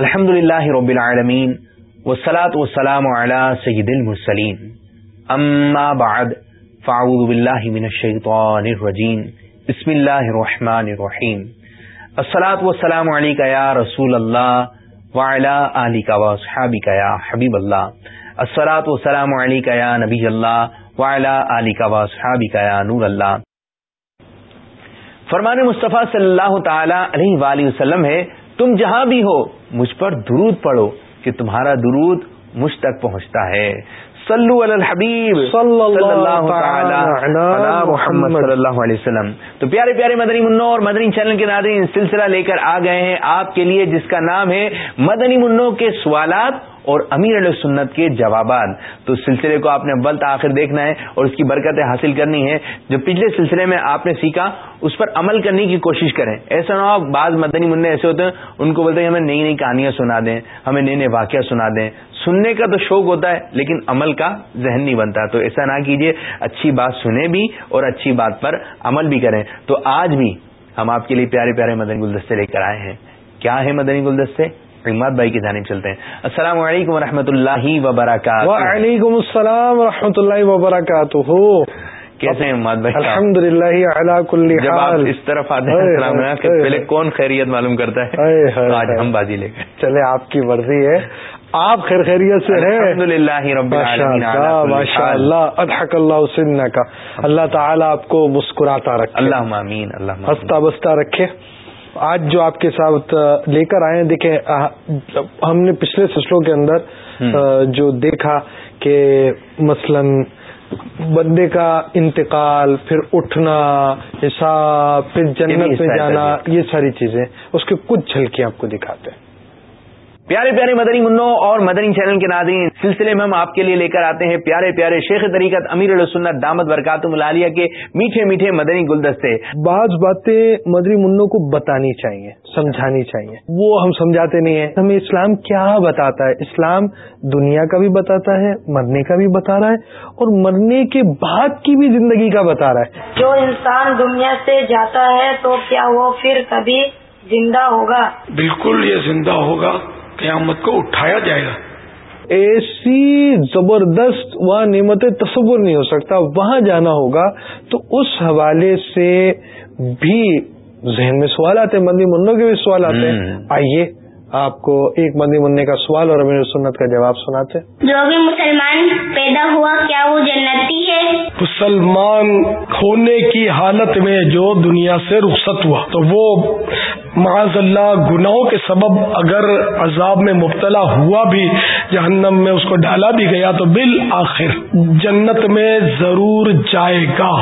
الحمد للہ رب العالمین والصلاة والسلام على سید المرسلین. اما بعد، فاعوذ باللہ من الشیطان الرجیم. بسم اللہ الرحمن الرحیم. الصلاة والسلام علیکہ یا رسول اللہ وعلا آلکہ واصحابکہ یا حبیب اللہ. الصلاة والسلام علیکہ یا نبی اللہ وعلا آلکہ واصحابکہ یا نور اللہ. فرمان مصطفیٰ صلی اللہ تعالی علیہ وآلہ وسلم ہے تم جہاں بھی ہو مجھ پر درود پڑھو کہ تمہارا درود مجھ تک پہنچتا ہے۔ صلو علی الحبیب صلی اللہ محمد۔ صلی اللہ علیہ وسلم۔ تو پیارے پیارے مدنی منو اور مدنی چینل کے ناظرین سلسلہ لے کر آ گئے ہیں آپ کے لیے جس کا نام ہے مدنی منو کے سوالات۔ اور امیر علیہ سنت کے جوابات۔ تو سلسلے کو آپ نے اول تاخیر دیکھنا ہے اور اس کی برکتیں حاصل کرنی ہے جو پچھلے سلسلے میں آپ نے سیکھا، اس پر عمل کرنے کی کوشش کریں۔ ایسا نہ ہو بعض مدنی منع ایسے ہوتے ہیں، ان کو بولتے ہیں، ہمیں نئی نئی کہانیاں سنا دیں، ہمیں نئے نئے واقعہ سنا دیں۔ سننے کا تو شوق ہوتا ہے، لیکن عمل کا ذہن نہیں بنتا۔ تو ایسا نہ کیجیے اچھی بات سنیں بھی اور اچھی بات پر عمل بھی کریں۔ تو آج بھی ہم آپ کے لیے پیارے پیارے مدنی گلدستے لے کر آئے ہیں۔ کیا ہے مدنی گلدستے؟ اماد بھائی کی جانب چلتے ہیں۔ السلام علیکم و اللہ وبرکاتہ۔ وعلیکم السلام و اللہ وبرکاتہ۔ کیسے ہیں اماد بھائی الحمد للہ جب آپ اس طرف آتے ہیں السلام پہلے کون خیریت معلوم کرتا ہے؟ آج ہم بازی لے کر۔ چلے آپ کی مرضی ہے۔ آپ خیر خیریت سے ہیں؟ الحمد للہ رب ماشاء اللہ ادحک اللہ سن کا اللہ تعالیٰ آپ کو مسکراتا رکھے۔ اللہ امین اللہ ہنستا بستا رکھے۔ آج جو آپ کے ساتھ لے کر آئے دیکھیں ہم نے پچھلے سلسلوں کے اندر جو دیکھا کہ مثلا بندے کا انتقال پھر اٹھنا حساب پھر جنت میں جانا یہ ساری چیزیں اس کے کچھ جھلکیاں آپ کو دکھاتے ہیں۔ پیارے پیارے مدنی منو اور مدنی چینل کے ناظرین سلسلے میں ہم آپ کے لیے لے کر آتے ہیں پیارے پیارے شیخ طریقت امیر السنت دامت برکات ملالیہ کے میٹھے میٹھے مدنی گلدستے۔ بعض باتیں مدنی منوں کو بتانی چاہیے سمجھانی چاہیے۔ وہ ہم سمجھاتے نہیں ہیں۔ ہمیں اسلام کیا بتاتا ہے؟ اسلام دنیا کا بھی بتاتا ہے مرنے کا بھی بتا رہا ہے اور مرنے کے بعد کی بھی زندگی کا بتا رہا ہے۔ جو انسان دنیا سے جاتا ہے تو کیا وہ پھر کبھی زندہ ہوگا؟ بالکل یہ زندہ ہوگا۔ قیامت کو اٹھایا جائے گا۔ ایسی زبردست وہاں نعمت تصور نہیں ہو سکتا وہاں جانا ہوگا۔ تو اس حوالے سے بھی ذہن میں سوال آتے مندی منوں کے بھی سوال آتے ہیں آئیے۔ آپ کو ایک مندی منع کا سوال اور امیر سنت کا جواب سناتے جو بھی مسلمان پیدا ہوا کیا وہ جنتی ہے؟ مسلمان ہونے کی حالت میں جو دنیا سے رخصت ہوا تو وہ معاذ اللہ گناہوں کے سبب اگر عذاب میں مبتلا ہوا بھی جہنم میں اس کو ڈالا بھی گیا تو بالآخر جنت میں ضرور جائے گا۔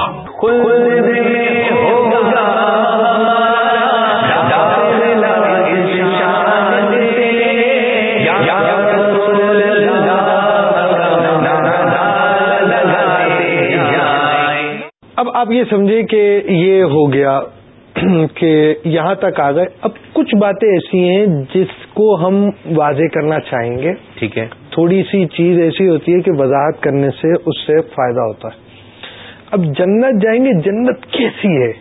آپ یہ سمجھے کہ یہ ہو گیا کہ یہاں تک آ گئے۔ اب کچھ باتیں ایسی ہیں جس کو ہم واضح کرنا چاہیں گے۔ ٹھیک ہے۔ تھوڑی سی چیز ایسی ہوتی ہے کہ وضاحت کرنے سے اس سے فائدہ ہوتا ہے۔ اب جنت جائیں گے جنت کیسی ہے؟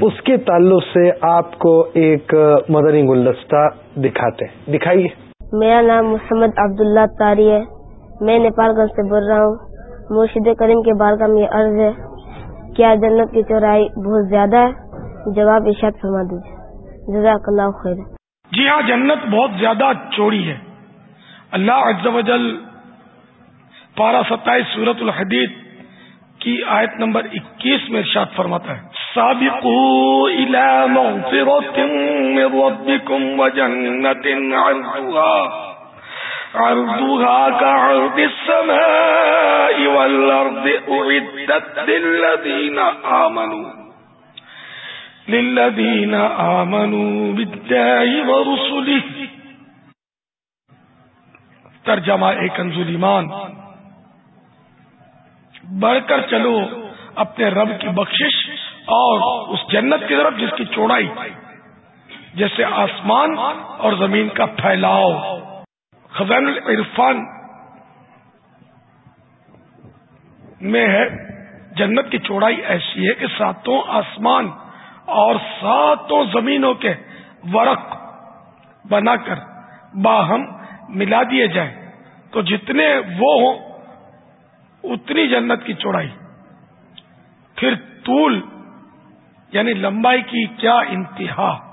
اس کے تعلق سے آپ کو ایک مدنی گلدستہ دکھاتے ہیں۔ دکھائیے۔ میرا نام محمد عبداللہ تاری ہے۔ میں نیپال گنج سے بول رہا ہوں۔ مرشد کریم کے بارگاہ میں یہ عرض ہے۔ کیا جنت کی چورائی بہت زیادہ ہے؟ جواب ارشاد فرما دیجیے جزاک اللہ خیر۔ جی ہاں جنت بہت زیادہ چوڑی ہے۔ اللہ عز و جل پارہ ستائیس سورت الحدید کی آیت نمبر اکیس میں ارشاد فرماتا ہے۔ سابقوا الى مغفرة من ربكم وجنة عرضها عرضها كعرض السماء والأرض أعدت للذين آمنوا للذين آمنوا بالداء ورسله. ترجمہ ایک انزول ایمان، بڑھ کر چلو اپنے رب کی بخشش اور اس جنت کی طرف جس کی چوڑائی جیسے آسمان اور زمین کا پھیلاؤ۔ خزان العرفان میں ہے جنت کی چوڑائی ایسی ہے کہ ساتوں آسمان اور ساتوں زمینوں کے ورق بنا کر باہم ملا دیے جائیں۔ تو جتنے وہ ہوں، اتنی جنت کی چوڑائی۔ پھر طول یعنی لمبائی کی کیا انتہا؟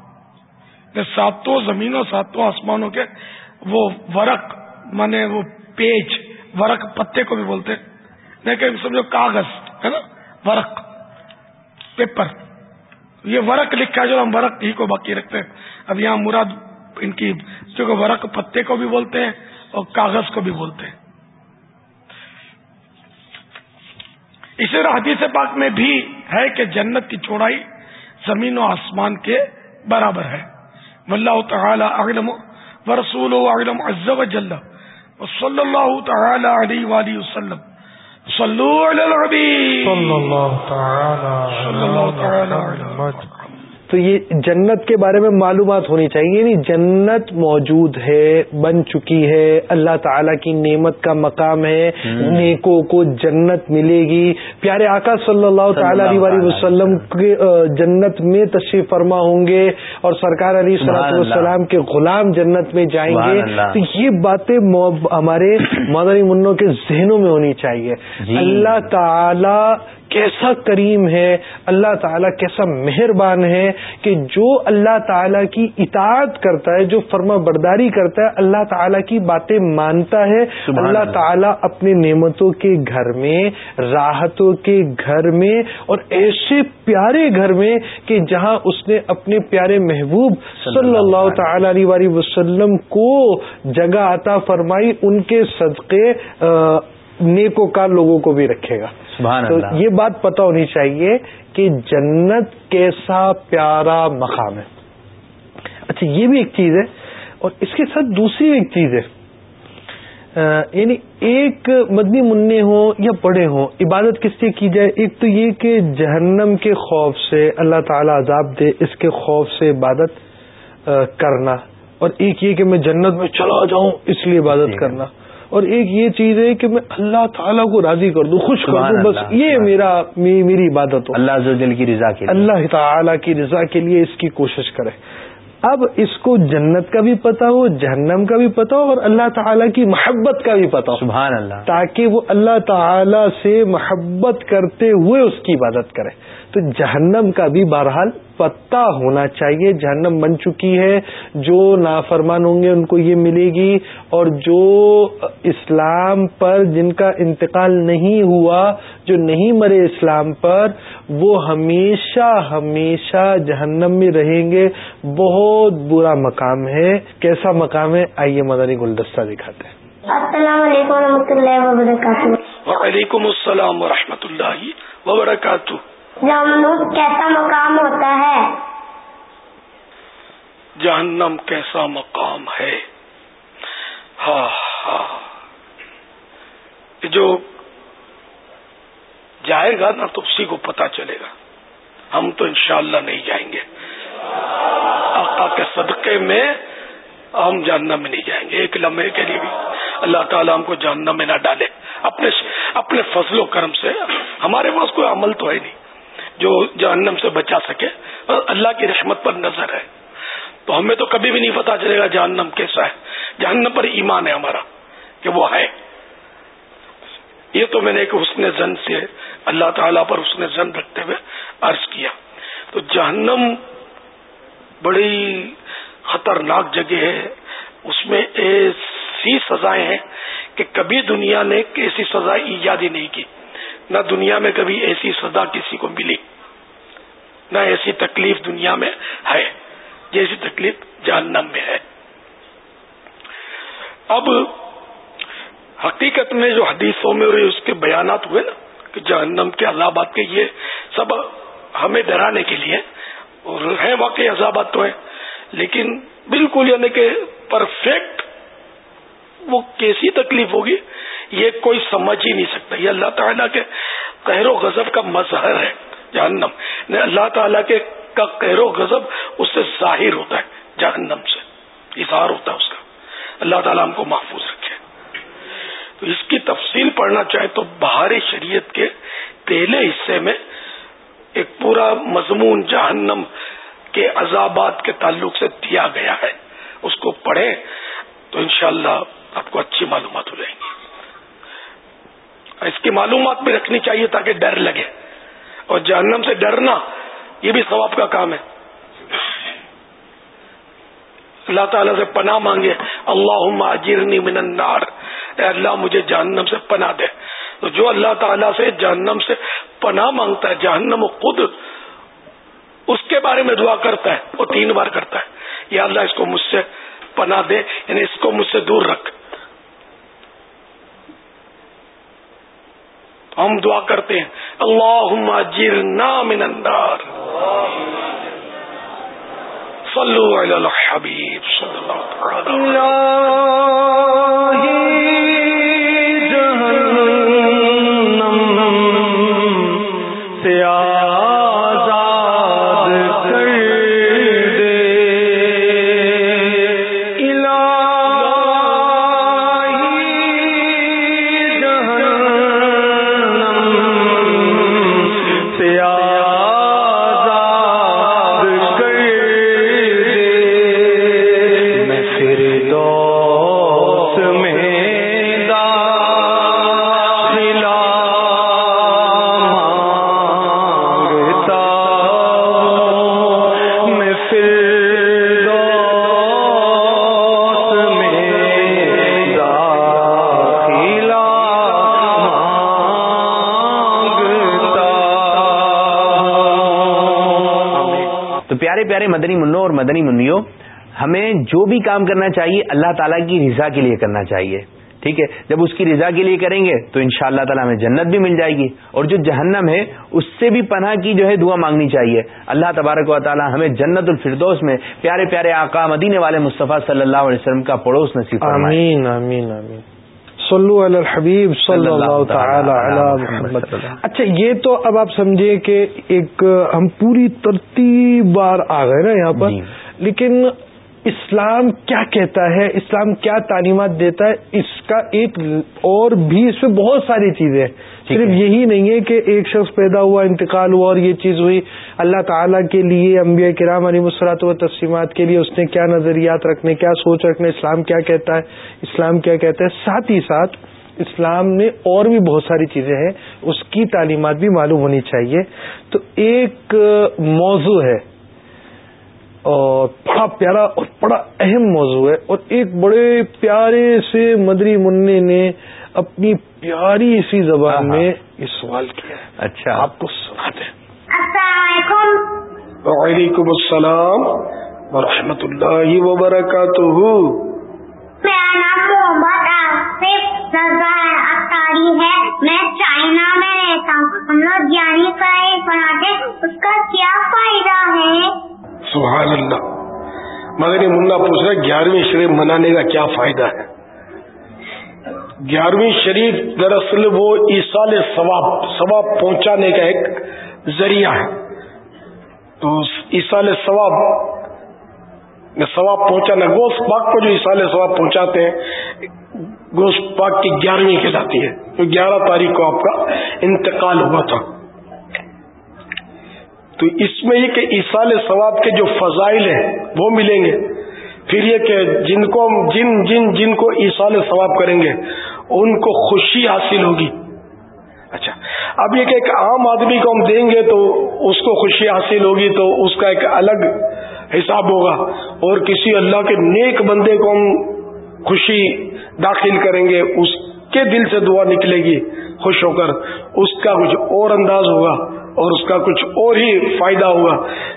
ساتوں زمینوں، ساتوں آسمانوں کے وہ ورق مانے وہ پیج، ورق پتے کو بھی بولتے لیکن سمجھو کاغذ، ہے نا؟ ورق، پیپر۔ یہ ورق لکھا ہے جو ہم ورق ہی کو باقی رکھتے ہیں۔ اب یہاں مراد ان کی کیونکہ ورق پتے کو بھی بولتے ہیں اور کاغذ کو بھی بولتے ہیں۔ اسی طرح حدیث پاک میں بھی ہے کہ جنت کی چوڑائی زمین و آسمان کے برابر ہے۔ واللہ تعالی اعلم۔ ورسول اعلم عز و جل وصلی اللہ تعالی علیہ وآلہ وسلم صلو علی العبی صلی اللہ تعالی صلی اللہ تعالی علیہ تو یہ جنت کے بارے میں معلومات ہونی چاہیے یعنی جنت موجود ہے بن چکی ہے اللہ تعالیٰ کی نعمت کا مقام ہے نیکوں کو جنت ملے گی۔ پیارے آقا صلی اللہ تعالی علیہ وسلم کے جنت میں تشریف فرما ہوں گے اور سرکار علی صلاح والسلام کے غلام جنت میں جائیں گے۔ تو یہ باتیں ہمارے مدنی منوں کے ذہنوں میں ہونی چاہیے۔ جی۔ اللہ تعالی کیسا کریم ہے اللہ تعالیٰ کیسا مہربان ہے کہ جو اللہ تعالیٰ کی اطاعت کرتا ہے جو فرما برداری کرتا ہے اللہ تعالیٰ کی باتیں مانتا ہے۔ اللہ تعالیٰ اپنے نعمتوں کے گھر میں راحتوں کے گھر میں اور ایسے پیارے گھر میں کہ جہاں اس نے اپنے پیارے محبوب صلی اللہ تعالی علیہ وسلم کو جگہ عطا فرمائی ان کے صدقے نیکوکار لوگوں کو بھی رکھے گا۔ تو یہ بات پتہ ہونی چاہیے کہ جنت کیسا پیارا مقام ہے۔ اچھا یہ بھی ایک چیز ہے اور اس کے ساتھ دوسری ایک چیز ہے۔ یعنی ایک مدنی منع ہوں یا بڑے ہوں عبادت کس سے کی جائے؟ ایک تو یہ کہ جہنم کے خوف سے اللہ تعالی عذاب دے اس کے خوف سے عبادت کرنا۔ اور ایک یہ کہ میں جنت میں چلا جاؤں اس لیے عبادت جی۔ کرنا۔ اور ایک یہ چیز ہے کہ میں اللہ تعالیٰ کو راضی کر دوں خوش کر دوں بس یہ میرا میری عبادت ہو۔ اللہ دل کی رضا کے اللہ تعالیٰ کی رضا کے لیے اس کی کوشش کرے۔ اب اس کو جنت کا بھی پتا ہو جہنم کا بھی پتا ہو اور اللہ تعالیٰ کی محبت کا بھی پتا ہو۔ سبحان اللہ۔ تاکہ وہ اللہ تعالی سے محبت کرتے ہوئے اس کی عبادت کرے۔ تو جہنم کا بھی بہرحال پتہ ہونا چاہیے جہنم بن چکی ہے جو نافرمان ہوں گے ان کو یہ ملے گی اور جو اسلام پر جن کا انتقال نہیں ہوا جو نہیں مرے اسلام پر وہ ہمیشہ ہمیشہ جہنم میں رہیں گے۔ بہت برا مقام ہے۔ کیسا مقام ہے؟ آئیے مدنی گلدستہ دکھاتے ہیں۔ السلام علیکم و رحمۃ اللہ وبرکاتہ۔ وعلیکم السلام و اللہ وبرکاتہ۔ جہنم کیسا مقام ہوتا ہے۔ جہنم کیسا مقام ہے۔ ہاں ہاں جو جائے گا نا تو اسی کو پتا چلے گا۔ ہم تو انشاءاللہ نہیں جائیں گے۔ آقا کے صدقے میں ہم جاننا میں نہیں جائیں گے۔ ایک لمحے کے لیے بھی اللہ تعالیٰ ہم کو جاننا میں نہ ڈالے۔ اپنے اپنے فضل و کرم سے ہمارے پاس کوئی عمل تو ہے نہیں۔ جو جہنم سے بچا سکے، اور اللہ کی رحمت پر نظر ہے۔ تو ہمیں تو کبھی بھی نہیں پتا چلے گا جہنم کیسا ہے۔ جہنم پر ایمان ہے ہمارا کہ وہ ہے۔ یہ تو میں نے ایک حسن زن سے اللہ تعالی پر حسن زن رکھتے ہوئے عرض کیا۔ تو جہنم بڑی خطرناک جگہ ہے۔ اس میں ایسی سزائیں ہیں کہ کبھی دنیا نے ایسی سزا ایجاد ہی نہیں کی۔ نہ دنیا میں کبھی ایسی سزا کسی کو ملی، نہ ایسی تکلیف دنیا میں ہے جیسی تکلیف جہنم میں ہے۔ اب حقیقت میں جو حدیثوں میں اور اس کے بیانات ہوئے نا، کہ جہنم کے عذابات کے یہ سب ہمیں ڈرانے کے لیے اور ہیں واقعی عذابات تو ہیں، لیکن بالکل یعنی کہ پرفیکٹ وہ کیسی تکلیف ہوگی؟ یہ کوئی سمجھ ہی نہیں سکتا۔ یہ اللہ تعالیٰ کے قہر و غضب کا مظہر ہے، جہنم۔ اللہ تعالیٰ کے کا قہر و غضب اس سے ظاہر ہوتا ہے، جہنم سے۔ اظہار ہوتا ہے اس کا۔ اللہ تعالیٰ ہم کو محفوظ رکھے۔ تو اس کی تفصیل پڑھنا چاہے تو بہاری شریعت کے پہلے حصے میں ایک پورا مضمون جہنم کے عذابات کے تعلق سے دیا گیا ہے۔ اس کو پڑھیں تو انشاءاللہ شاء آپ کو اچھی معلومات ہو جائیں گی۔ اس کی معلومات بھی رکھنی چاہیے تاکہ ڈر لگے۔ اور جہنم سے ڈرنا یہ بھی ثواب کا کام ہے۔ اللہ تعالیٰ سے پناہ مانگے۔ اللہ اجرنی من النار۔ اے اللہ، مجھے جہنم سے پناہ دے۔ تو جو اللہ تعالیٰ سے جہنم سے پناہ مانگتا ہے، جہنم خود اس کے بارے میں دعا کرتا ہے، وہ تین بار کرتا ہے۔ یا اللہ، اس کو مجھ سے پناہ دے یعنی اس کو مجھ سے دور رکھ۔ ہم دعا کرتے ہیں اللہ جر نام النار۔ صلو علی الحبیب صلی اللہ پیارے مدنی منو اور مدنی منو ہمیں جو بھی کام کرنا چاہیے، اللہ تعالیٰ کی رضا کے لیے کرنا چاہیے۔ ٹھیک ہے؟ جب اس کی رضا کے لیے کریں گے، تو ان شاء اللہ تعالیٰ ہمیں جنت بھی مل جائے گی۔ اور جو جہنم ہے، اس سے بھی پناہ کی جو ہے دعا مانگنی چاہیے۔ اللہ تبارک و تعالیٰ ہمیں جنت الفردوس میں پیارے پیارے آقا مدینے والے مصطفیٰ صلی اللہ علیہ وسلم کا پڑوس نصیب آمین آمین آمین۔ صلو علی الحبیب صلی اللہ تعالی علی محمد اچھا یہ تو اب آپ سمجھے کہ ایک ہم پوری ترتیب بار آ گئے نا یہاں پر جی۔ لیکن اسلام کیا کہتا ہے؟ اسلام کیا تعلیمات دیتا ہے؟ اس کا ایک اور بھی اس میں بہت ساری چیزیں صرف یہی نہیں ہے کہ ایک شخص پیدا ہوا انتقال ہوا اور یہ چیز ہوئی اللہ تعالیٰ کے لیے انبیاء کرام علی مسرات و تسلیمات کے لیے اس نے کیا نظریات رکھنے کیا سوچ رکھنے اسلام کیا کہتا ہے؟ اسلام کیا کہتا ہے؟ ساتھ ہی ساتھ اسلام میں اور بھی بہت ساری چیزیں ہیں اس کی تعلیمات بھی معلوم ہونی چاہیے۔ تو ایک موضوع ہے اور بڑا پیارا اور بڑا اہم موضوع ہے اور ایک بڑے پیارے سے مدری منع نے اپنی پیاری سی زبان۔ میں یہ سوال کیا اچھا۔ آپ کو سناتے ہیں۔ السلام علیکم۔ وعلیکم السلام ورحمۃ اللہ وبرکاتہ۔ میرا نام محمد آصف اختاری ہے۔ میں چائنا میں رہتا ہوں۔ ہم لوگ جانی کا پڑھاتے اس کا کیا فائدہ ہے؟ سبحان اللہ۔ مگر یہ منا پوچھ رہا گیارہویں شریف منانے کا کیا فائدہ ہے؟ گیارہویں شریف دراصل وہ ایسال ثواب ثواب پہنچانے کا ایک ذریعہ ہے۔ تو ایسال ثواب ثواب پہنچانا گوشت پاک کو جو ایسال ثواب پہنچاتے ہیں گوشت پاک کی گیارہویں کہلاتی ہے۔ تو گیارہ تاریخ کو آپ کا انتقال ہوا تھا۔ تو اس میں یہ کہ ایسال ثواب کے جو فضائل ہیں، وہ ملیں گے۔ پھر یہ کہ جن کو جن جن جن کو ایسال ثواب کریں گے، ان کو خوشی حاصل ہوگی۔ اچھا اب یہ کہ ایک عام آدمی کو ہم دیں گے تو اس کو خوشی حاصل ہوگی تو اس کا ایک الگ حساب ہوگا۔ اور کسی اللہ کے نیک بندے کو ہم خوشی داخل کریں گے، اس کے دل سے دعا نکلے گی، خوش ہو کر اس کا کچھ اور انداز ہوگا اور اس کا کچھ اور ہی فائدہ ہوگا۔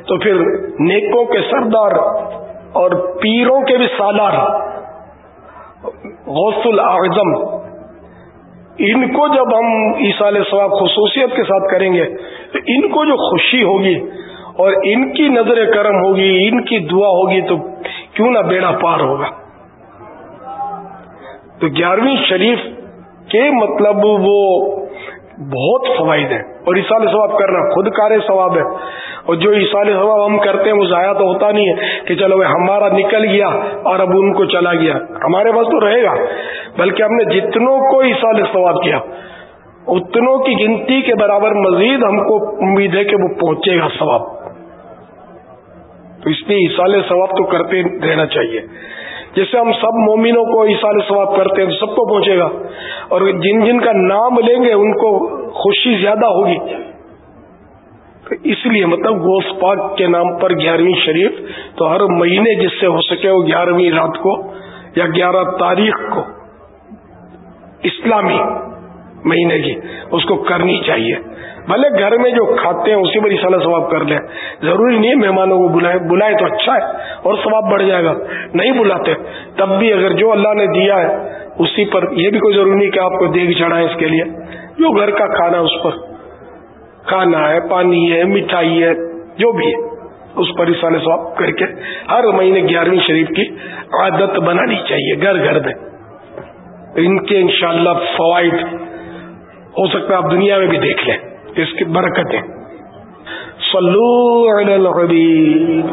تو پھر نیکوں کے سردار اور پیروں کے بھی سالار. غوث الاعظم ان کو جب ہم عیسال ثواب خصوصیت کے ساتھ کریں گے، تو ان کو جو خوشی ہوگی اور ان کی نظر کرم ہوگی، ان کی دعا ہوگی، تو کیوں نہ بیڑا پار ہوگا؟ تو گیارہویں شریف کے مطلب وہ بہت فوائد ہیں۔ اور اصال ثواب کرنا خود کار ثواب ہے۔ اور جو اصال ثواب ہم کرتے ہیں وہ ضائع تو ہوتا نہیں ہے کہ چلو ہمارا نکل گیا اور اب ان کو چلا گیا۔ ہمارے پاس تو رہے گا، بلکہ ہم نے جتنوں کو اصال ثواب کیا، اتنوں کی گنتی کے برابر مزید ہم کو امید ہے کہ وہ پہنچے گا ثواب۔ تو اس لیے اصال ثواب تو کرتے رہنا چاہیے۔ جیسے ہم سب مومنوں کو ایسال ثواب کرتے ہیں تو سب کو پہنچے گا۔ اور جن جن کا نام لیں گے، ان کو خوشی زیادہ ہوگی۔ تو اس لیے مطلب گوس پاک کے نام پر گیارہویں شریف تو ہر مہینے جس سے ہو سکے وہ گیارہویں رات کو یا گیارہ تاریخ کو، اسلامی مہینے کی اس کو کرنی چاہیے۔ بھلے گھر میں جو کھاتے ہیں، اسی پر اشارہ ثواب کر لیں۔ ضروری نہیں مہمانوں کو بلائے بلائے تو اچھا ہے اور ثواب بڑھ جائے گا۔ نہیں بلاتے، تب بھی اگر جو اللہ نے دیا ہے، اسی پر یہ بھی کوئی ضروری نہیں کہ آپ کو دیکھ چڑھائیں اس کے لیے۔ جو گھر کا کھانا اس پر کھانا ہے، پانی ہے، مٹھائی ہے، جو بھی ہے، اس پر اشارے ثواب کر کے ہر مہینے گیارہویں شریف کی عادت بنانی چاہیے، گھر گھر میں۔ ان کے انشاءاللہ فوائد ہو سکتا ہے آپ دنیا میں بھی دیکھ لیں۔ اس کی برکتیں۔ صلو علی الحبیب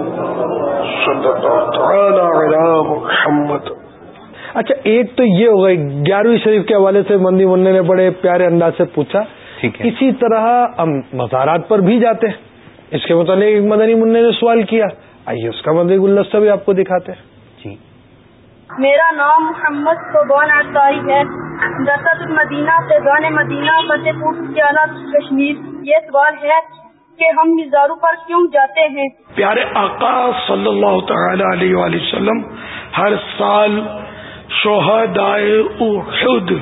محمد۔ اچھا ایک تو یہ ہو گئی گیارہویں شریف کے حوالے سے مندی منع نے بڑے پیارے انداز سے پوچھا۔ اسی طرح ہم مزارات پر بھی جاتے ہیں۔ اس کے متعلق مدنی منع نے سوال کیا۔ آئیے اس کا مدنی گلدستہ بھی آپ کو دکھاتے ہیں۔ میرا نام محمد صوبان ہے۔ دسد المدینہ سے گان مدینہ فتح پور سیالہ کشمیر۔ یہ سوال ہے کہ ہم مزاروں پر کیوں جاتے ہیں؟ پیارے آقا صلی اللہ تعالی علیہ وآلہ وسلم، ہر سال شہدائے احد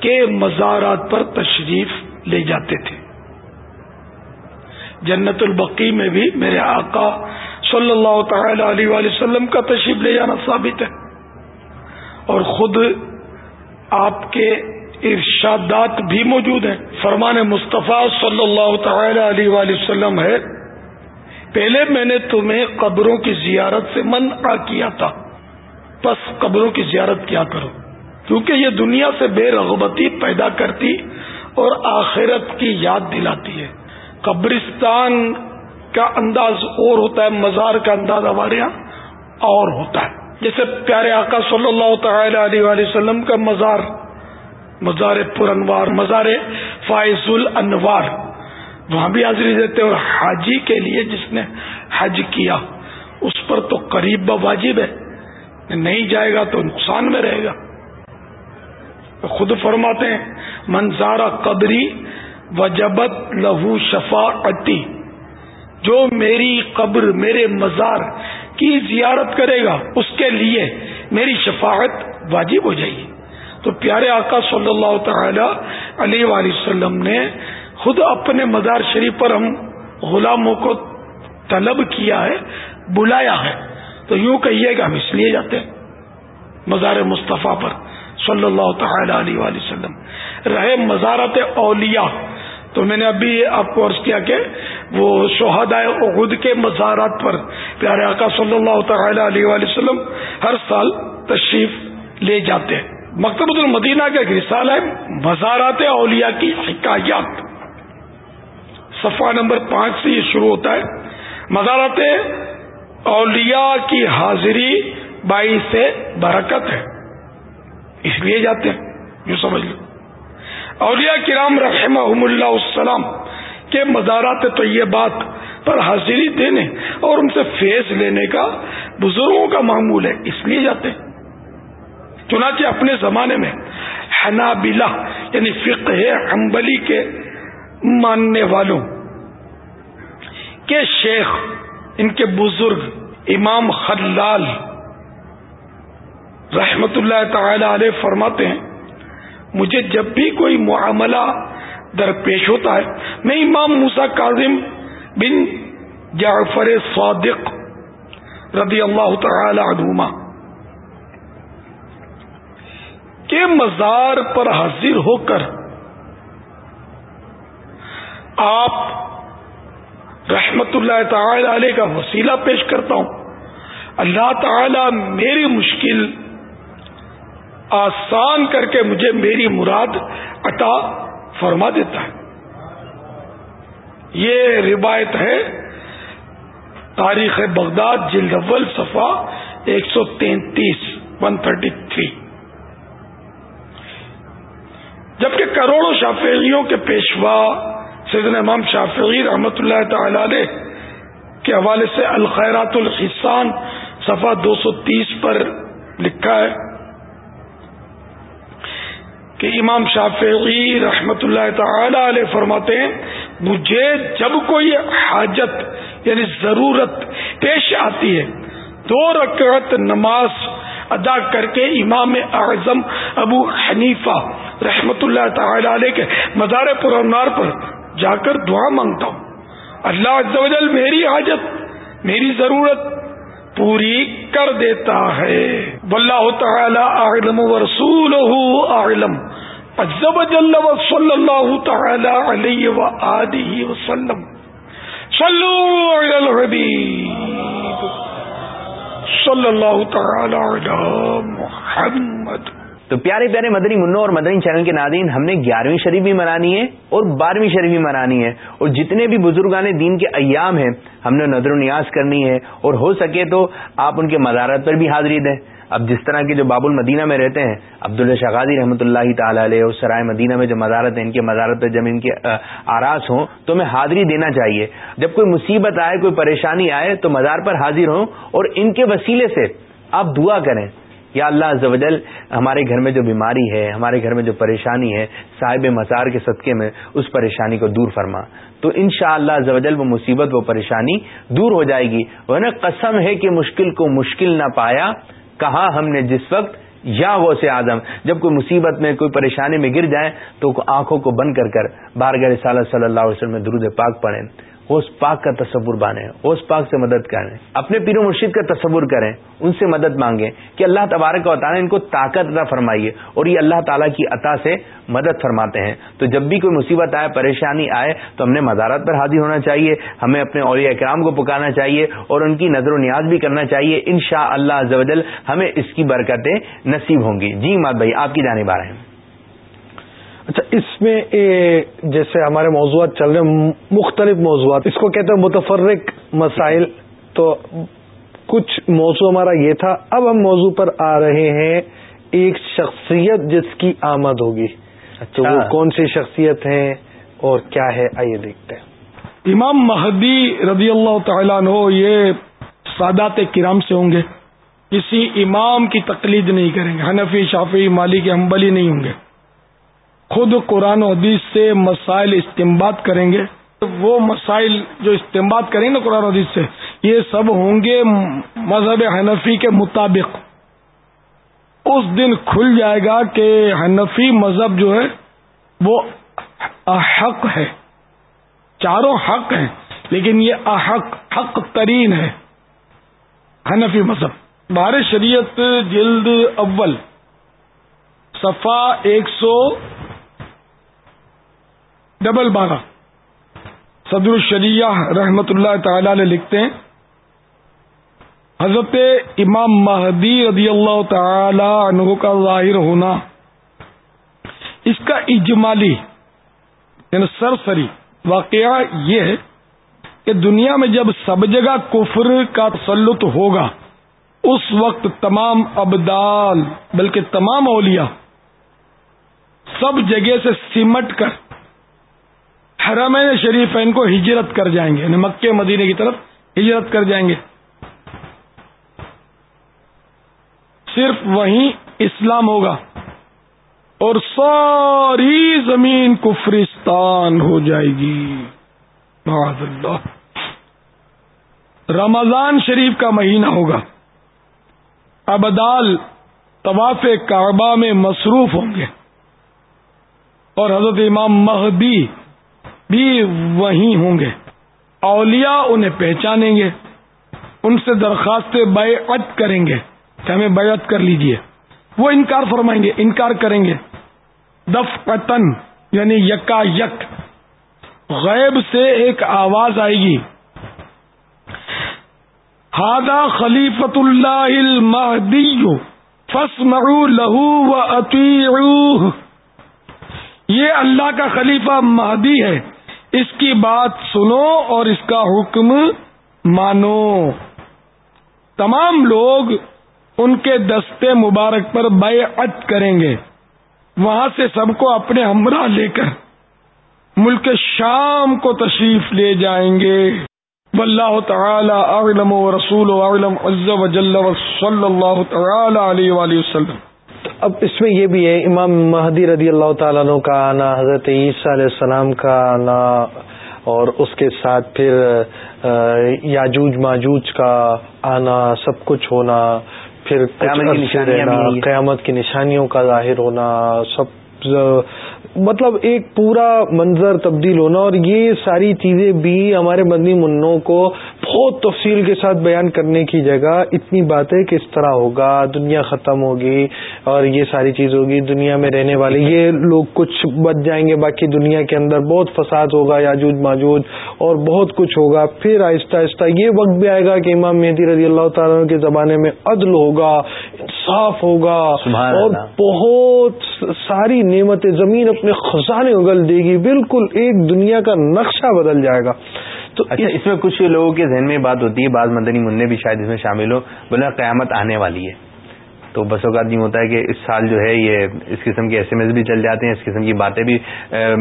کے مزارات پر تشریف لے جاتے تھے۔ جنت البقی میں بھی میرے آقا صلی اللہ تعالی علیہ وآلہ وسلم کا تشریف لے جانا ثابت ہے۔ اور خود آپ کے ارشادات بھی موجود ہیں۔ فرمان مصطفیٰ صلی اللہ تعالی علیہ وآلہ وسلم ہے، پہلے میں نے تمہیں قبروں کی زیارت سے منع کیا تھا بس قبروں کی زیارت کیا کرو۔ کیونکہ یہ دنیا سے بے رغبتی پیدا کرتی اور آخرت کی یاد دلاتی ہے۔ قبرستان کا انداز اور ہوتا ہے، مزار کا انداز ہمارے یہاں اور ہوتا ہے۔ جیسے پیارے آقا صلی اللہ تعالی علیہ وآلہ وسلم کا مزار مزار پر انوار مزار فائز الانوار وہاں بھی حاضری دیتے اور حاجی کے لیے جس نے حج کیا، اس پر تو قریب واجب ہے۔ نہیں جائے گا تو نقصان میں رہے گا۔ خود فرماتے ہیں منظارہ قبری وجبت لہو شفا جو میری قبر، میرے مزار کی زیارت کرے گا، اس کے لیے میری شفاعت واجب ہو جائے گی۔ تو پیارے آقا صلی اللہ تعالی علیہ وآلہ وسلم نے خود اپنے مزار شریف پر ہم غلاموں کو طلب کیا ہے، بلایا ہے۔ تو یوں کہیے کہ ہم اس لیے جاتے ہیں۔ مزار مصطفیٰ پر صلی اللہ تعالی علیہ وآلہ وسلم۔ رہے مزارت اولیاء۔ تو میں نے ابھی آپ کو عرض کیا کہ وہ شہدائے عہد کے مزارات پر پیارے آقا صلی اللہ تعالی علیہ وآلہ وسلم ہر سال تشریف لے جاتے ہیں۔ مکتبۃ المدینہ کا ایک رسال ہے مزارات اولیاء کی حکایات۔ صفحہ نمبر پانچ سے یہ شروع ہوتا ہے۔ مزارات اولیاء کی حاضری بائی سے برکت ہے۔ اس لیے جاتے ہیں، جو سمجھ لو اولیاء کرام رحمہ اللہ السلام کے مزارات طیبات پر حاضری دینے اور ان سے فیض لینے کا بزرگوں کا معمول ہے، اس لیے جاتے ہیں۔ چنانچہ اپنے زمانے میں حنابلہ یعنی فقہ حنبلی کے ماننے والوں کے شیخ، ان کے بزرگ امام خلال رحمت اللہ تعالی علیہ فرماتے ہیں، مجھے جب بھی کوئی معاملہ درپیش ہوتا ہے، میں امام موسا کاظم بن جعفر صادق رضی اللہ تعالی عنہما کے مزار پر حاضر ہو کر آپ رحمت اللہ تعالی علیہ کا وسیلہ پیش کرتا ہوں۔ اللہ تعالی میری مشکل آسان کر کے مجھے میری مراد عطا فرما دیتا ہے۔ یہ روایت ہے۔ تاریخ بغداد، جلد اول صفا ایک سو تینتیس ون تھرٹی تھری جبکہ کروڑوں شافعیوں کے پیشوا سیدن امام شافعی رحمت اللہ تعالی علیہ کے حوالے سے الخیرات الحسان صفا دو سو تیس پر لکھا ہے کہ امام شافعی رحمت اللہ تعالی علیہ فرماتے ہیں مجھے جب کوئی حاجت یعنی ضرورت پیش آتی ہے، دو رکعت نماز ادا کر کے امام اعظم ابو حنیفہ رحمت اللہ تعالی علیہ کے مزار پرنار پر جا کر دعا مانگتا ہوں۔ اللہ عز و جل میری حاجت، میری ضرورت پوری کر دیتا ہے۔ واللہ تعالی اعلم و رسول اعلم۔ جل و صلی اللہ تعالی علیہ و وسلم صلو علی الحبیب. صلی اللہ تعالی علی محمد. تو پیارے پیارے مدنی منو اور مدنی چینل کے ناظرین، ہم نے گیارہویں شریف بھی منانی ہے اور بارہویں شریف بھی منانی ہے اور جتنے بھی بزرگان دین کے ایام ہیں، ہم نے نظر و نیاز کرنی ہے اور ہو سکے تو آپ ان کے مزارت پر بھی حاضری دیں اب جس طرح کے جو باب المدینہ میں رہتے ہیں عبداللہ شغازی رحمۃ اللہ تعالی علیہ اور سرائے مدینہ میں جو مزارت ہیں، ان کے مزارت پہ جب ان کے آراز ہوں، تو ہمیں حاضری دینا چاہیے۔ جب کوئی مصیبت آئے، کوئی پریشانی آئے، تو مزار پر حاضر ہوں اور ان کے وسیلے سے آپ دعا کریں۔ یا اللہ زوجل ہمارے گھر میں جو بیماری ہے، ہمارے گھر میں جو پریشانی ہے، صاحب مزار کے صدقے میں اس پریشانی کو دور فرما۔ تو ان شاء اللہ زوجل وہ مصیبت، وہ پریشانی دور ہو جائے گی۔ وہ نا قسم ہے کہ مشکل کو مشکل نہ پایا۔ کہا ہم نے جس وقت، یا وہ اعظم، جب کوئی مصیبت میں، کوئی پریشانی میں گر جائے تو آنکھوں کو بند کر کر بارگاہ صلی اللہ علیہ وسلم میں درود پاک پڑھیں۔ اس پاک کا تصور بانے اس پاک سے مدد کریں۔ اپنے پیر و مرشید کا تصور کریں، ان سے مدد مانگیں کہ اللہ تبارک کا تعالیٰ ان کو طاقت عطا فرمائیے اور یہ اللہ تعالیٰ کی عطا سے مدد فرماتے ہیں۔ تو جب بھی کوئی مصیبت آئے، پریشانی آئے، تو ہم نے مزارات پر حاضر ہونا چاہیے، ہمیں اپنے اولیاء اکرام کو پکانا چاہیے اور ان کی نظر و نیاز بھی کرنا چاہیے۔ ان شاء اللہ ہمیں اس کی برکتیں نصیب ہوں گی۔ جی مات بھائی، آپ کی جانب آ رہے ہیں۔ اچھا اس میں جیسے ہمارے موضوعات چل رہے ہیں مختلف موضوعات اس کو کہتے ہیں متفرق مسائل۔ تو کچھ موضوع ہمارا یہ تھا اب ہم موضوع پر آ رہے ہیں ایک شخصیت جس کی آمد ہوگی۔ تو وہ اچھا۔ کون سی شخصیت ہے اور کیا ہے؟ آئیے دیکھتے ہیں۔ امام مہدی رضی اللہ تعالیٰ عنہ یہ سادات کرام سے ہوں گے۔ کسی امام کی تقلید نہیں کریں گے حنفی شافی مالی کے امبلی نہیں ہوں گے۔ خود قرآن و حدیث سے مسائل استعمال کریں گے۔ وہ مسائل جو استعمال کریں گے قرآن و حدیث سے، یہ سب ہوں گے مذہب حنفی کے مطابق۔ اس دن کھل جائے گا کہ حنفی مذہب جو ہے، وہ احق ہے۔ چاروں حق ہیں، لیکن یہ احق، حق ترین ہے۔ حنفی مذہب۔ بار شریعت جلد اول صفا ایک سو ڈبل بارہ صدر الشریعہ رحمت اللہ تعالی علیہ لکھتے ہیں، حضرت امام مہدی رضی اللہ تعالی عنہ کا ظاہر ہونا، اس کا اجمالی یعنی سرسری واقعہ یہ ہے کہ دنیا میں جب سب جگہ کفر کا تسلط ہوگا، اس وقت تمام ابدال، بلکہ تمام اولیاء سب جگہ سے سمٹ کر حرمین شریفین کو ہجرت کر جائیں گے یعنی مکے مدینے کی طرف ہجرت کر جائیں گے۔ صرف وہیں اسلام ہوگا اور ساری زمین کفرستان ہو جائے گی۔ اللہ۔ رمضان شریف کا مہینہ ہوگا۔ ابدال طواف کعبہ میں مصروف ہوں گے۔ اور حضرت امام مہدی بھی وہیں ہوں گے۔ اولیاء انہیں پہچانیں گے۔ ان سے درخواست بیعت کریں گے۔ کہ ہمیں بیعت کر لیجیے۔ وہ انکار فرمائیں گے، انکار کریں گے۔ دف قطن یعنی یکا یک غیب سے ایک آواز آئے گی۔ ہادا خلیفت اللہ المہدی فسمعوا لہو و یہ اللہ کا خلیفہ مہدی ہے۔ اس کی بات سنو اور اس کا حکم مانو۔ تمام لوگ ان کے دستے مبارک پر بیعت کریں گے۔ وہاں سے سب کو اپنے ہمراہ لے کر ملک شام کو تشریف لے جائیں گے۔ واللہ تعالی اعلم و رسول اعلم عز و جل و صلی اللہ تعالی علیہ وآلہ وسلم۔ اب اس میں یہ بھی ہے امام مہدی رضی اللہ تعالیٰ عنہ کا آنا حضرت عیسیٰ علیہ السلام کا آنا اور اس کے ساتھ پھر یاجوج ماجوج کا آنا سب کچھ ہونا پھر قیامت کی نشانیوں کا ظاہر ہونا سب مطلب ایک پورا منظر تبدیل ہونا اور یہ ساری چیزیں بھی ہمارے مدنی منوں کو بہت تفصیل کے ساتھ بیان کرنے کی جگہ اتنی بات ہے کہ اس طرح ہوگا دنیا ختم ہوگی اور یہ ساری چیز ہوگی دنیا میں رہنے والے۔ یہ لوگ کچھ بچ جائیں گے باقی دنیا کے اندر بہت فساد ہوگا یاجوج ماجوج اور بہت کچھ ہوگا۔ پھر آہستہ آہستہ یہ وقت بھی آئے گا کہ امام مہدی رضی اللہ تعالیٰ کے زمانے میں عدل ہوگا انصاف ہوگا اور بہت ساری نعمت زمین اپنے خزانے اگل دے گی۔ بالکل ایک دنیا کا نقشہ بدل جائے گا۔ تو اچھا اس میں کچھ لوگوں کے ذہن میں بات ہوتی ہے بعض مدنی منع بھی شاید اس میں شامل ہو بولا قیامت آنے والی ہے۔ تو بس اوقات نہیں ہوتا ہے کہ اس سال جو ہے یہ اس قسم کے ایس ایم ایس بھی چل جاتے ہیں اس قسم کی باتیں بھی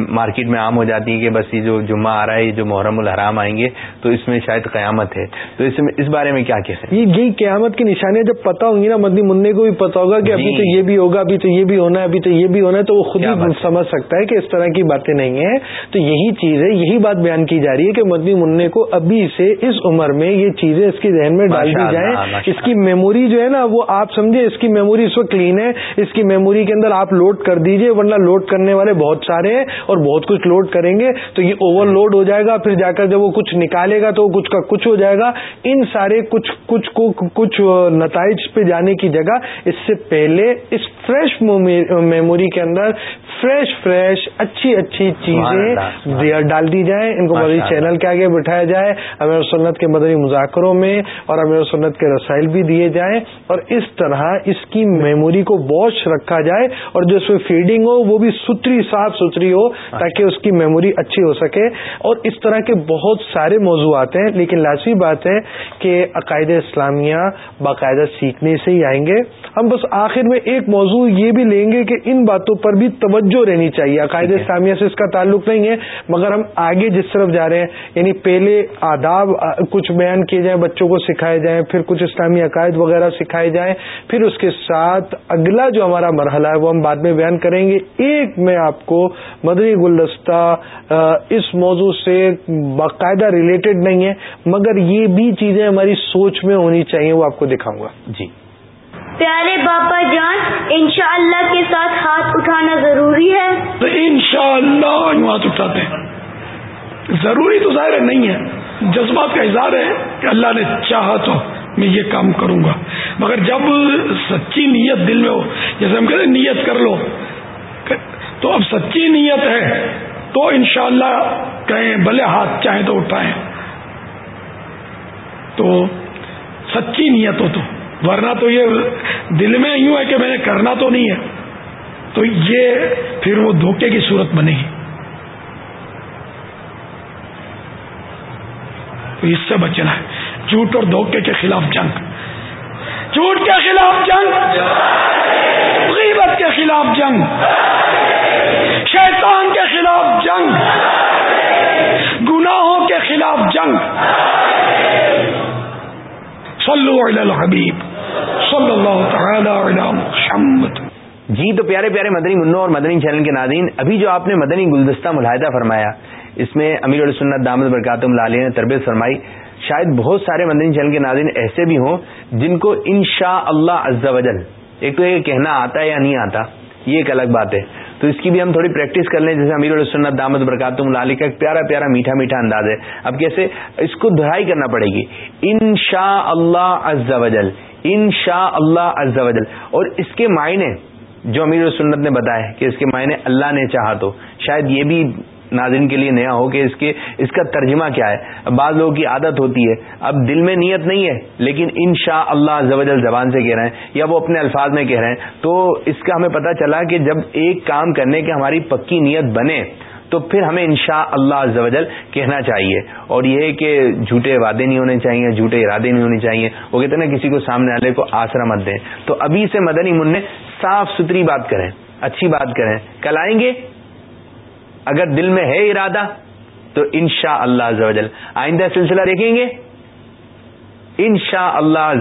مارکیٹ میں عام ہو جاتی ہیں کہ بس یہ جو جمعہ آ رہا ہے یہ جو محرم الحرام آئیں گے تو اس میں شاید قیامت ہے۔ تو اس میں اس بارے میں کیا کہتے ہیں؟ یہی قیامت کی نشانیاں جب پتا ہوں گی نا مدنی منع کو بھی پتا ہوگا کہ ابھی تو جی۔ یہ بھی ہوگا ابھی تو یہ بھی ہونا ہے ابھی تو یہ بھی ہونا ہے تو وہ خود ہی سمجھ سکتا ہے کہ اس طرح کی باتیں نہیں ہیں۔ تو یہی چیز ہے یہی بات بیان کی جا رہی ہے کہ مدنی منع کو ابھی سے اس عمر میں یہ چیزیں اس کے ذہن میں ڈال دی جائیں۔ اس کی میموری جو ہے نا وہ آپ سمجھے اس کی میموری اس وقت ہے اس کی میموری کے اندر آپ لوڈ کر دیجیے ورنہ لوڈ کرنے والے بہت سارے ہیں اور بہت کچھ لوڈ کریں گے تو یہ اوور لوڈ ہو جائے گا پھر جا کر جب وہ کچھ نکالے گا تو کچھ کا کچھ ہو جائے گا۔ ان سارے کچھ کچھ کو کچھ نتائج پہ جانے کی جگہ اس سے پہلے اس فریش میموری کے اندر فریش فریش اچھی اچھی چیزیں ڈال دی جائیں ان کو مدنی چینل کے آگے بٹھایا جائے امیر سنت کے مدنی مذاکروں میں اور امیر سنت کے رسائل بھی دیے جائیں اور اس طرح اس کی میموری کو واش رکھا جائے اور جو اس میں فیڈنگ ہو وہ بھی ستری صاف ستھری ہو تاکہ اس کی میموری اچھی ہو سکے۔ اور اس طرح کے بہت سارے موضوعات ہیں لیکن لازمی بات ہے کہ عقائد اسلامیہ باقاعدہ سیکھنے سے ہی آئیں گے۔ ہم بس آخر میں ایک موضوع یہ بھی لیں گے کہ ان باتوں پر بھی توجہ رہنی چاہیے۔ عقائد اسلامیہ سے اس کا تعلق نہیں ہے مگر ہم آگے جس طرف جا رہے ہیں یعنی پہلے آداب کچھ بیان کیے جائیں بچوں کو سکھائے جائیں پھر کچھ اسلامی عقائد وغیرہ سکھائے جائیں پھر اس کے ساتھ اگلا جو ہمارا مرحلہ ہے وہ ہم بعد میں بیان کریں گے۔ ایک میں آپ کو مدنی گلدستہ اس موضوع سے باقاعدہ ریلیٹڈ نہیں ہے مگر یہ بھی چیزیں ہماری سوچ میں ہونی چاہیے وہ آپ کو دکھاؤں گا۔ جی۔ پیارے باپا جان، انشاءاللہ کے ساتھ ہاتھ اٹھانا ضروری ہے۔ تو انشاءاللہ ہاتھ اٹھاتے ہیں۔ ضروری تو ظاہر نہیں ہے۔ جذبات کا اظہار ہے کہ اللہ نے چاہا تو میں یہ کام کروں گا۔ مگر جب سچی نیت دل میں ہو، جیسے ہم کہتے ہیں نیت کر لو۔ تو اب سچی نیت ہے تو انشاءاللہ کہیں بھلے ہاتھ چاہیں تو اٹھائیں۔ تو سچی نیت ہو تو۔ ورنہ تو یہ دل میں یوں ہے کہ میں نے کرنا تو نہیں ہے۔ تو یہ پھر وہ دھوکے کی صورت بنے گی۔ تو اس سے بچنا ہے۔ جھوٹ اور دھوکے کے خلاف جنگ۔ جھوٹ کے خلاف جنگ۔ غیبت کے خلاف جنگ۔ شیطان کے خلاف جنگ۔ گناہوں کے خلاف جنگ۔ صلو علی الحبیب۔ صلی اللہ تعالی علی محمد. جی تو پیارے پیارے مدنی منو اور مدنی چینل کے ناظرین، ابھی جو آپ نے مدنی گلدستہ ملاحدہ فرمایا، اس میں امیر السنت دامد برکاتم لالی نے تربیت فرمائی۔ شاید بہت سارے مدنی چینل کے ناظرین ایسے بھی ہوں جن کو ان شاء اللہ عز وجل ایک تو یہ کہنا آتا ہے یا نہیں آتا، یہ ایک الگ بات ہے۔ تو اس کی بھی ہم تھوڑی پریکٹس کر لیں، جیسے امیر السنت دامد برکاتم لالی کا ایک پیارا پیارا میٹھا میٹھا انداز ہے۔ اب کیسے؟ اس کو دہرائی کرنا پڑے گی۔ ان شاء اللہ عز وجل ان شاء اللہ عز وجل اور اس کے معنی جو امیر السنت نے بتایا کہ اس کے معنی اللہ نے چاہا تو، شاید یہ بھی ناظرین کے لیے نیا ہو کہ اس کے، اس کا ترجمہ کیا ہے۔ بعض لوگوں کی عادت ہوتی ہے۔ اب دل میں نیت نہیں ہے، لیکن ان شاء اللہ زوجل زبان سے کہہ رہے ہیں یا وہ اپنے الفاظ میں کہہ رہے ہیں۔ تو اس کا ہمیں پتہ چلا کہ جب ایک کام کرنے کے ہماری پکی نیت بنے تو پھر ہمیں انشاء اللہ زوجل کہنا چاہیے۔ اور یہ کہ جھوٹے وعدے نہیں ہونے چاہیے، جھوٹے ارادے نہیں ہونے چاہیے۔ وہ کہتے ہیں کسی کو سامنے والے کو آسرا مت دیں۔ تو ابھی سے مدنی منع صاف ستھری بات کریں، اچھی بات کریں۔ کل آئیں گے؟ اگر دل میں ہے ارادہ تو ان شاء اللہ آئندہ سلسلہ دیکھیں گے؟ ان شاء اللہ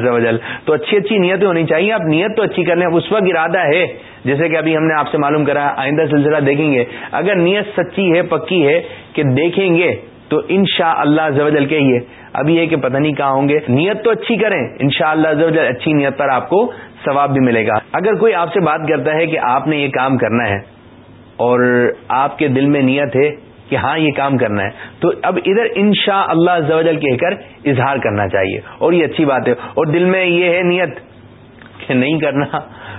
تو اچھی اچھی نیتیں ہونی چاہیے۔ آپ نیت تو اچھی کر لیں، اس وقت ارادہ ہے۔ جیسے کہ ابھی ہم نے آپ سے معلوم کرا، آئندہ سلسلہ دیکھیں گے۔ اگر نیت سچی ہے، پکی ہے کہ دیکھیں گے، تو ان شاء اللہ زوجل کے ہی ابھی یہ کہ پتہ نہیں کہاں ہوں گے۔ نیت تو اچھی کریں ان شاء اللہ اچھی نیت پر آپ کو ثواب بھی ملے گا۔ اگر کوئی آپ سے بات کرتا ہے کہ آپ نے یہ کام کرنا ہے اور آپ کے دل میں نیت ہے کہ ہاں یہ کام کرنا ہے، تو اب ادھر ان شاء اللہ زوجل کہہ کر اظہار کرنا چاہیے۔ اور یہ اچھی بات ہے۔ اور دل میں یہ ہے نیت کہ نہیں کرنا،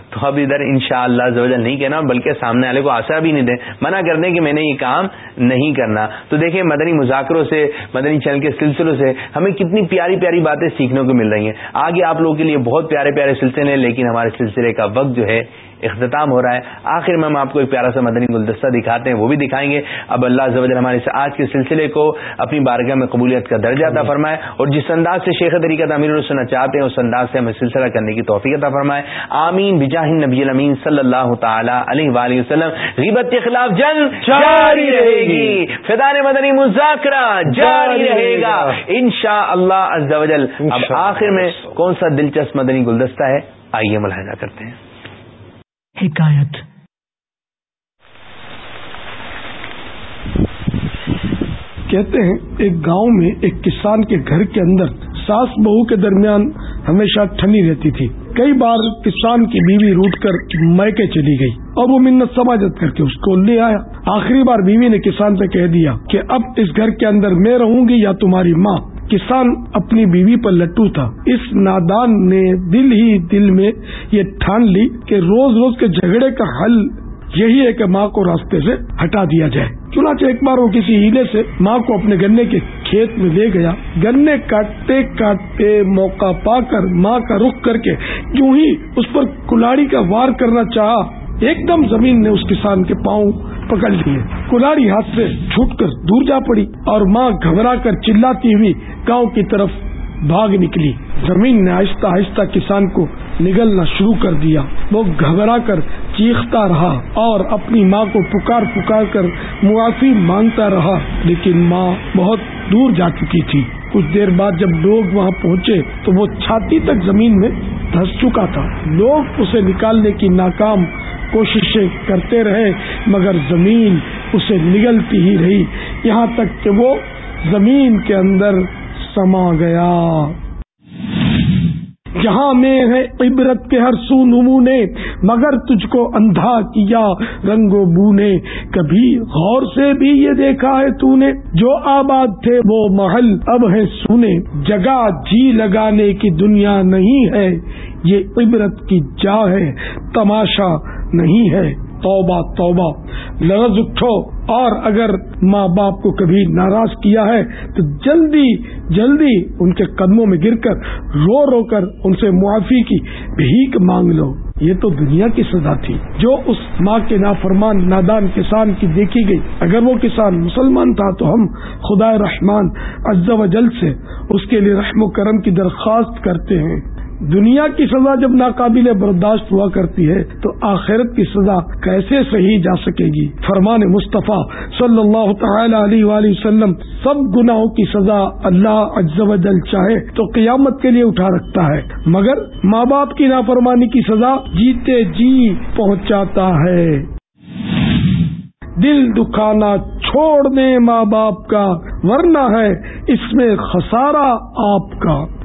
تو اب ادھر ان شاء اللہ نہیں کہنا، بلکہ سامنے والے کو آسرا بھی نہیں دیں۔ منع کر دیں کہ میں نے یہ کام نہیں کرنا۔ تو دیکھیں، مدنی مذاکروں سے، مدنی چل کے سلسلوں سے ہمیں کتنی پیاری پیاری باتیں سیکھنے کو مل رہی ہیں۔ آگے آپ لوگوں کے لیے بہت پیارے پیارے سلسلے ہیں، لیکن ہمارے سلسلے کا وقت جو ہے اختتام ہو رہا ہے۔ آخر میں ہم آپ کو ایک پیارا سا مدنی گلدستہ دکھاتے ہیں وہ بھی دکھائیں گے۔ اب اللہ زبر ہمارے آج کے سلسلے کو اپنی بارگاہ میں قبولیت کا درجہ عطا فرمائے اور جس انداز سے شیخ طریقہ تعمیر سننا چاہتے ہیں اس انداز سے ہمیں سلسلہ کرنے کی توفیق عطا فرمائے۔ آمین۔ بجاہ نبی الامین صلی اللہ تعالی علیہ وآلہ وسلم۔ غیبت کے خلاف جنگ جاری رہے گی۔ فدان مدنی مذاکرہ جاری رہے گا۔ ان شاء اللہ اب آخر میں کون سا دلچسپ مدنی گلدستہ ہے؟ آئیے ملاحظہ کرتے ہیں۔ حکایت۔ کہتے ہیں، ایک گاؤں میں ایک کسان کے گھر کے اندر ساس بہو کے درمیان ہمیشہ ٹھنی رہتی تھی۔ کئی بار کسان کی بیوی روٹ کر میکے چلی گئی اور وہ منت سماجت کر کے اس کو لے آیا۔ آخری بار بیوی نے کسان سے کہہ دیا کہ اب اس گھر کے اندر میں رہوں گی یا تمہاری ماں۔ کسان اپنی بیوی پر لٹو تھا۔ اس نادان نے دل ہی دل میں یہ ٹھان لی کہ روز روز کے جھگڑے کا حل یہی ہے کہ ماں کو راستے سے ہٹا دیا جائے۔ چنانچہ ایک بار وہ کسی ہیلے سے ماں کو اپنے گنے کے کھیت میں لے گیا۔ گنے کاٹتے کاٹتے موقع پا کر ماں کا رخ کر کے یوں ہی اس پر کلاڑی کا وار کرنا چاہا۔ ایک دم زمین نے اس کسان کے پاؤں پکڑ لیے۔ کلاڑی ہاتھ سے چھوٹ کر دور جا پڑی اور ماں گھبرا کر چلاتی ہوئی گاؤں کی طرف بھاگ نکلی۔ زمین نے آہستہ آہستہ کسان کو نگلنا شروع کر دیا۔ وہ گھبرا کر چیختا رہا اور اپنی ماں کو پکار پکار کر معافی مانگتا رہا، لیکن ماں بہت دور جا چکی تھی۔ کچھ دیر بعد جب لوگ وہاں پہنچے تو وہ چھاتی تک زمین میں دھس چکا تھا۔ لوگ اسے نکالنے کی ناکام کوششیں کرتے رہے، مگر زمین اسے نگلتی ہی رہی۔ یہاں تک کہ وہ زمین کے اندر سما گیا۔ جہاں میں ہے عبرت کے ہر سو نمونے، مگر تجھ کو اندھا کیا رنگ و بو نے کبھی غور سے بھی یہ دیکھا ہے تو نے جو آباد تھے وہ محل اب ہے سونے۔ جگہ جی لگانے کی دنیا نہیں ہے، یہ عبرت کی جا ہے، تماشا نہیں ہے۔ توبہ توبہ۔ لفظ اٹھو۔ اور اگر ماں باپ کو کبھی ناراض کیا ہے، تو جلدی جلدی ان کے قدموں میں گر کر، رو رو کر ان سے معافی کی بھیک مانگ لو۔ یہ تو دنیا کی سزا تھی۔ جو اس ماں کے نافرمان، نادان کسان کی دیکھی گئی۔ اگر وہ کسان مسلمان تھا، تو ہم خدا رحمان عز و جل سے اس کے لیے رحم و کرم کی درخواست کرتے ہیں۔ دنیا کی سزا جب ناقابل برداشت ہوا کرتی ہے تو آخرت کی سزا کیسے صحیح جا سکے گی؟ فرمان مصطفیٰ صلی اللہ تعالی علیہ وآلہ وسلم، سب گناہوں کی سزا اللہ اجز و جل چاہے تو قیامت کے لیے اٹھا رکھتا ہے۔ مگر ماں باپ کی نافرمانی کی سزا جیتے جی پہنچاتا ہے۔ دل دکھانا چھوڑ دیں ماں باپ کا، ورنہ ہے اس میں خسارہ آپ کا۔